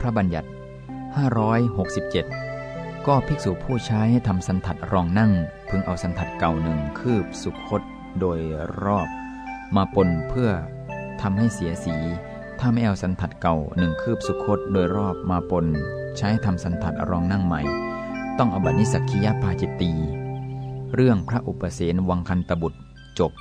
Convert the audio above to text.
พระบัญญัติ 567 ก็ภิกษุผู้ใช้ให้ทำสันทัดรองนั่ง พึงเอาสันทัดเก่าหนึ่งคืบสุคตโดยรอบ มาปนเพื่อทำให้เสียสี ถ้าไม่เอาสันทัดเก่าหนึ่งคืบสุคตโดยรอบมาปน ใช้ทำสันทัดรองนั่งใหม่ ต้องอบัตินิสักคียปาจิตตี เรื่องพระอุปเสนวังคันตบุตรจบ